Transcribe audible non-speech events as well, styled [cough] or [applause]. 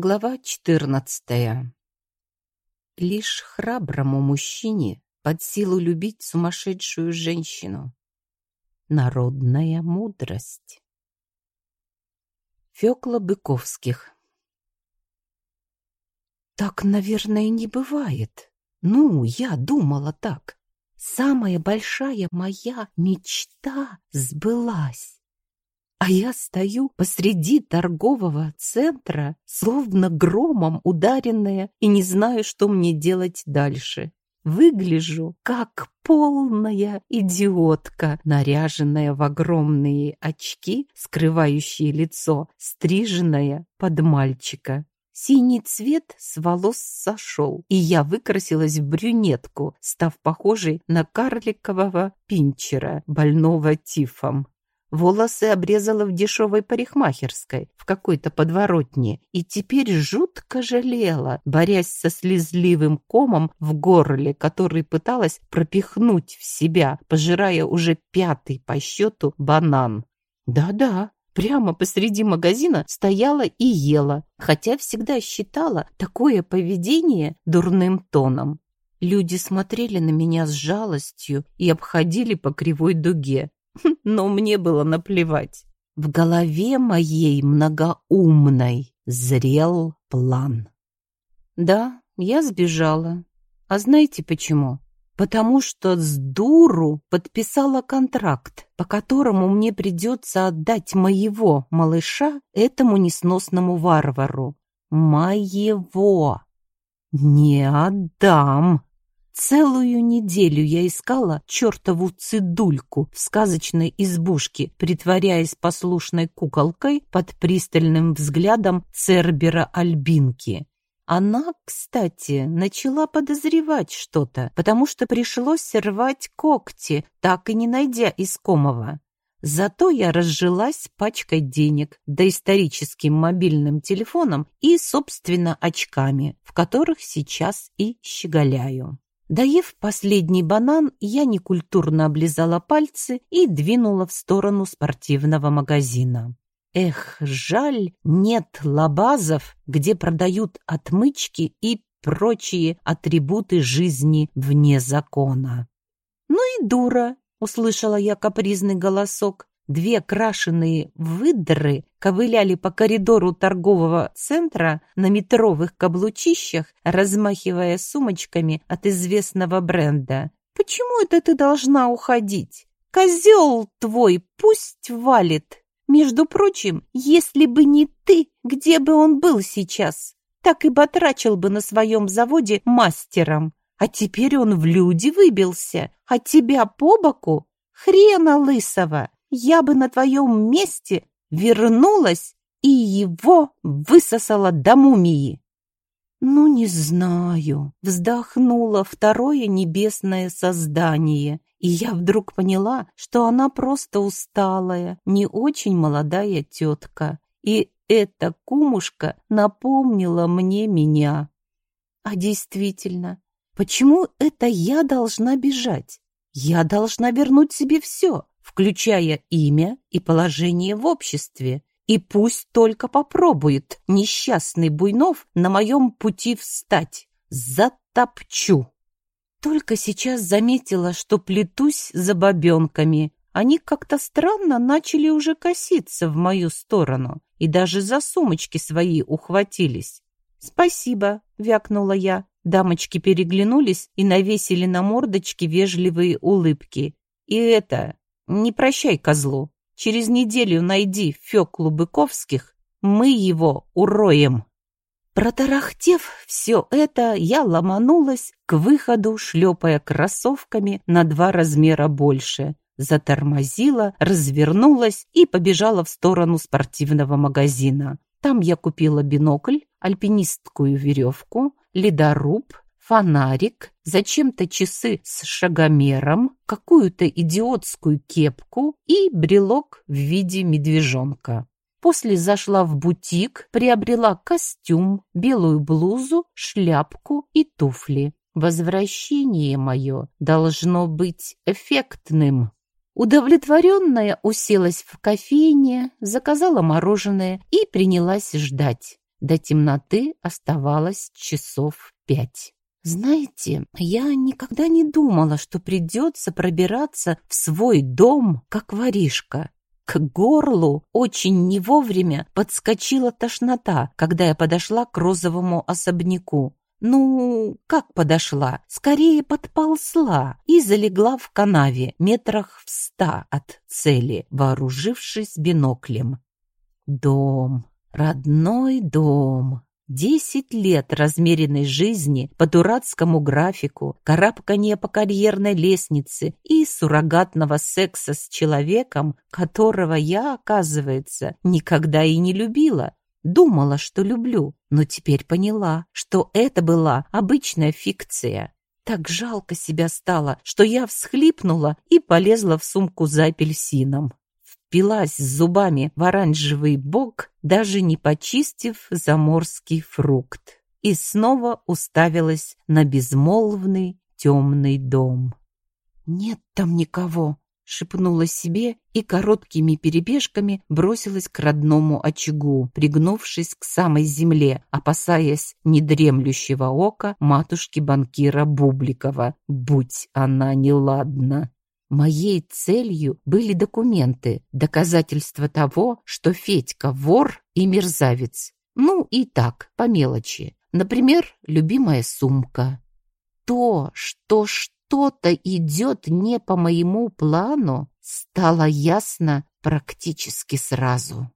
Глава 14. Лишь храброму мужчине под силу любить сумасшедшую женщину. Народная мудрость. Фёкла Быковских. Так, наверное, не бывает. Ну, я думала так. Самая большая моя мечта сбылась. А я стою посреди торгового центра, словно громом ударенная, и не знаю, что мне делать дальше. Выгляжу как полная идиотка, наряженная в огромные очки, скрывающие лицо, стриженная под мальчика. Синий цвет с волос сошел, и я выкрасилась в брюнетку, став похожей на карликового пинчера, больного тифом. Волосы обрезала в дешевой парикмахерской, в какой-то подворотне, и теперь жутко жалела, борясь со слезливым комом в горле, который пыталась пропихнуть в себя, пожирая уже пятый по счету банан. Да-да, прямо посреди магазина стояла и ела, хотя всегда считала такое поведение дурным тоном. Люди смотрели на меня с жалостью и обходили по кривой дуге, [laughs] но мне было наплевать. В голове моей многоумной зрел план. Да, я сбежала. А знаете почему? Потому что с дуру подписала контракт, по которому мне придется отдать моего малыша этому несносному варвару. Моего. Не отдам. Целую неделю я искала чертову цидульку в сказочной избушке, притворяясь послушной куколкой под пристальным взглядом Цербера Альбинки. Она, кстати, начала подозревать что-то, потому что пришлось рвать когти, так и не найдя искомого. Зато я разжилась пачкой денег, доисторическим мобильным телефоном и, собственно, очками, в которых сейчас и щеголяю. Доев последний банан, я некультурно облизала пальцы и двинула в сторону спортивного магазина. Эх, жаль, нет лабазов, где продают отмычки и прочие атрибуты жизни вне закона. «Ну и дура!» — услышала я капризный голосок. Две крашеные выдры ковыляли по коридору торгового центра на метровых каблучищах, размахивая сумочками от известного бренда. «Почему это ты должна уходить? Козел твой пусть валит! Между прочим, если бы не ты, где бы он был сейчас? Так и батрачил бы на своем заводе мастером. А теперь он в люди выбился, а тебя по боку? Хрена лысого!» Я бы на твоем месте вернулась и его высосала до мумии. Ну, не знаю, вздохнула второе небесное создание, и я вдруг поняла, что она просто усталая, не очень молодая тетка, и эта кумушка напомнила мне меня. А действительно, почему это я должна бежать? Я должна вернуть себе все, включая имя и положение в обществе. И пусть только попробует несчастный Буйнов на моем пути встать. Затопчу. Только сейчас заметила, что плетусь за бабенками. Они как-то странно начали уже коситься в мою сторону и даже за сумочки свои ухватились. «Спасибо», — вякнула я. Дамочки переглянулись и навесили на мордочки вежливые улыбки. «И это, не прощай козлу. Через неделю найди Феклу Быковских, мы его уроем. Протарахтев все это, я ломанулась к выходу, шлепая кроссовками на два размера больше. Затормозила, развернулась и побежала в сторону спортивного магазина. Там я купила бинокль, альпинистскую веревку, ледоруб, фонарик, зачем-то часы с шагомером, какую-то идиотскую кепку и брелок в виде медвежонка. После зашла в бутик, приобрела костюм, белую блузу, шляпку и туфли. Возвращение мое должно быть эффектным. Удовлетворенная уселась в кофейне, заказала мороженое и принялась ждать. До темноты оставалось часов пять. Знаете, я никогда не думала, что придется пробираться в свой дом, как воришка. К горлу очень не вовремя подскочила тошнота, когда я подошла к розовому особняку. Ну, как подошла? Скорее подползла и залегла в канаве метрах в ста от цели, вооружившись биноклем. Дом, родной дом. Десять лет размеренной жизни по дурацкому графику, карабкания по карьерной лестнице и суррогатного секса с человеком, которого я, оказывается, никогда и не любила. Думала, что люблю, но теперь поняла, что это была обычная фикция. Так жалко себя стало, что я всхлипнула и полезла в сумку за апельсином впилась зубами в оранжевый бок, даже не почистив заморский фрукт, и снова уставилась на безмолвный темный дом. «Нет там никого», — шепнула себе и короткими перебежками бросилась к родному очагу, пригнувшись к самой земле, опасаясь недремлющего ока матушки-банкира Бубликова, будь она неладна. Моей целью были документы, доказательства того, что Федька вор и мерзавец. Ну и так, по мелочи. Например, любимая сумка. То, что что-то идет не по моему плану, стало ясно практически сразу.